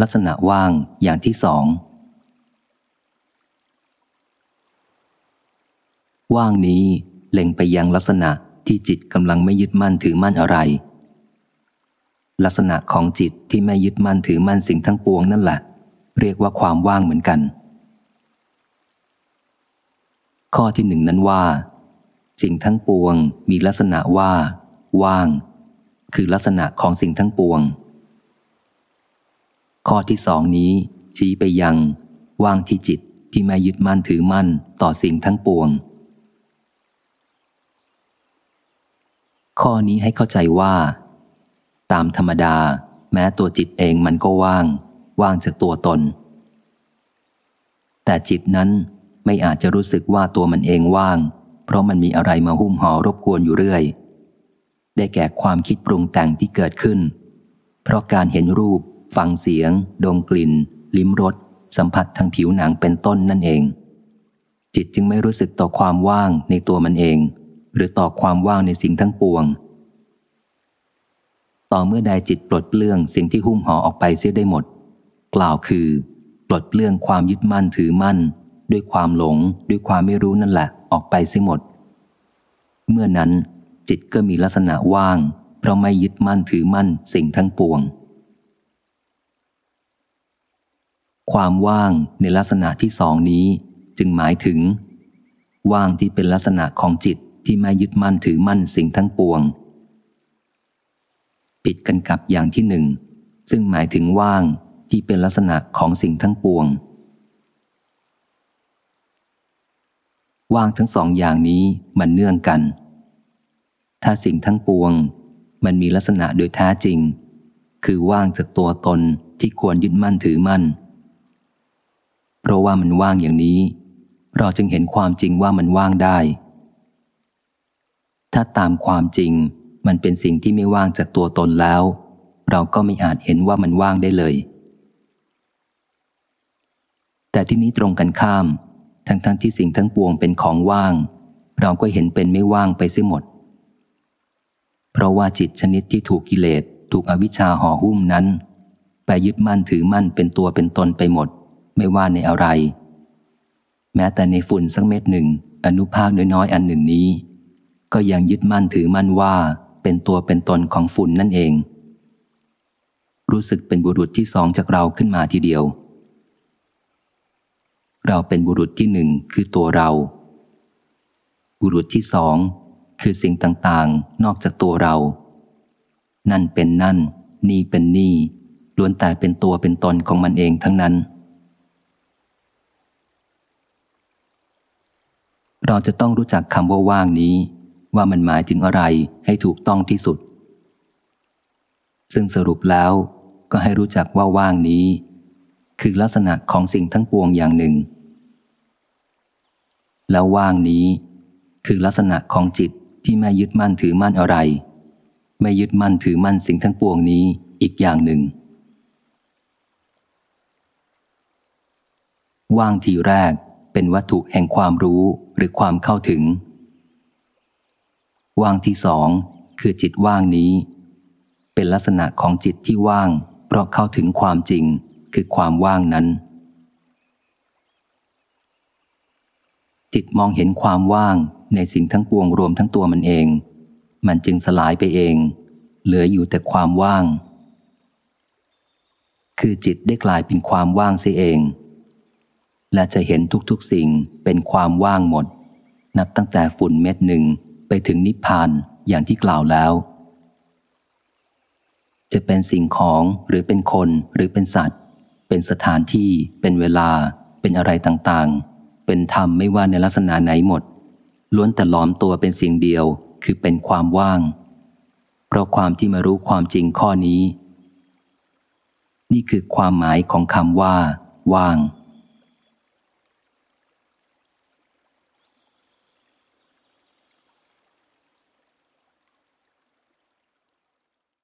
ลักษณะว่างอย่างที่สอง ว่างนี้เล็งไปยังลักษณะที่จิตกำลังไม่ยึดมั่นถือมั่นอะไร ลักษณะของจิตที่ไม่ยึดมั่นถือมั่นสิ่งทั้งปวงนั่นแหละ เรียกว่าความว่างเหมือนกัน ข้อที่หนึ่งนั้นว่า สิ่งทั้งปวงมีลักษณะว่า ว่าง คือลักษณะของสิ่งทั้งปวง ข้อที่สองนี้ ชี้ไปยังว่างที่จิตที่ไม่ยึดมั่นถือมั่นต่อสิ่งทั้งปวง ข้อนี้ให้เข้าใจว่า ตามธรรมดา แม้ตัวจิตเองมันก็ว่าง ว่างจากตัวตน แต่จิตนั้นไม่อาจจะรู้สึกว่าตัวมันเองว่าง เพราะมันมีอะไรมาหุ้มห่อรบกวนอยู่เรื่อย ได้แก่ความคิดปรุงแต่งที่เกิดขึ้น เพราะการเห็นรูป ฟังเสียง ดมกลิ่น ลิ้มรส สัมผัสทางผิวหนังเป็นต้นนั่นเอง จิตจึงไม่รู้สึกต่อความว่างในตัวมันเอง หรือต่อความว่างในสิ่งทั้งปวง ต่อเมื่อใดจิตปลดเปลื้องสิ่งที่หุ้มห่อออกไปเสียได้หมด กล่าวคือ ปลดเปลื้องความยึดมั่นถือมั่น ด้วยความหลง ด้วยความไม่รู้นั่นแหละ ออกไปเสียหมด เมื่อนั้นจิตก็มีลักษณะว่าง เพราะไม่ยึดมั่นถือมั่นสิ่งทั้งปวง ความว่างในลักษณะที่สองนี้จึงหมายถึง ว่างที่เป็นลักษณะของจิตที่ไม่ยึดมั่นถือมั่นสิ่งทั้งปวงผิดกันกับอย่างที่หนึ่ง ซึ่งหมายถึงว่างที่เป็นลักษณะของสิ่งทั้งปวง ว่างทั้งสองอย่างนี้มันเนื่องกัน ถ้าสิ่งทั้งปวง มันมีลักษณะโดยแท้จริง คือว่างจากตัวตนที่ควรยึดมั่นถือมั่น ว่ามันว่างอย่างนี้ เราจึงเห็นความจริงว่ามันว่างได้ ถ้าตามความจริง มันเป็นสิ่งที่ไม่ว่างจากตัวตนแล้ว เราก็ไม่อาจเห็นว่ามันว่างได้เลย แต่ที่นี้ตรงกันข้าม ทั้งๆทที่สิ่งทั้งปวงเป็นของว่าง เราก็เห็นเป็นไม่ว่างไปเสียหมด เพราะว่าจิตชนิดที่ถูกกิเลสถูกอวิชชาห่อหุ้มนั้น ไปยึดมั่นถือมั่นเป็นตัวเป็นตนไปหมด ไม่ว่าในอะไร แม้แต่ในฝุ่นสักเม็ดหนึ่ง อนุภาคน้อยๆอันหนึ่งนี้ ก็ยังยึดมั่นถือมั่นว่าเป็นตัวเป็นตนของฝุ่นนั่นเอง รู้สึกเป็นบุรุษที่สองจากเราขึ้นมาทีเดียว เราเป็นบุรุษที่หนึ่งคือตัวเรา บุรุษที่สองคือสิ่งต่างๆ นอกจากตัวเรา นั่นเป็นนั่น นี่เป็นนี่ล้วนแต่เป็นตัวเป็นตนของมันเองทั้งนั้น เราจะต้องรู้จักคำว่าว่างนี้ ว่ามันหมายถึงอะไรให้ถูกต้องที่สุด ซึ่งสรุปแล้วก็ให้รู้จักว่าว่างนี้ คือลักษณะของสิ่งทั้งปวงอย่างหนึ่ง แล้วว่างนี้ คือลักษณะของจิตที่ไม่ยึดมั่นถือมั่นอะไร ไม่ยึดมั่นถือมั่นสิ่งทั้งปวงนี้อีกอย่างหนึ่ง ว่างทีแรก เป็นวัตถุแห่งความรู้หรือความเข้าถึง ว่างที่สองคือจิตว่างนี้ เป็นลักษณะของจิตที่ว่าง เพราะเข้าถึงความจริงคือความว่างนั้น จิตมองเห็นความว่างในสิ่งทั้งปวงรวมทั้งตัวมันเอง มันจึงสลายไปเอง เหลืออยู่แต่ความว่าง คือจิตได้กลายเป็นความว่างเสียเอง และจะเห็นทุกๆสิ่งเป็นความว่างหมด นับตั้งแต่ฝุ่นเม็ดหนึ่งไปถึงนิพพานอย่างที่กล่าวแล้ว จะเป็นสิ่งของหรือเป็นคนหรือเป็นสัตว์ เป็นสถานที่ เป็นเวลา เป็นอะไรต่างๆ เป็นธรรมไม่ว่าในลักษณะไหนหมด ล้วนแต่ล้อมตัวเป็นสิ่งเดียวคือเป็นความว่าง เพราะความที่มารู้ความจริงข้อนี้ นี่คือความหมายของคำว่า ว่าง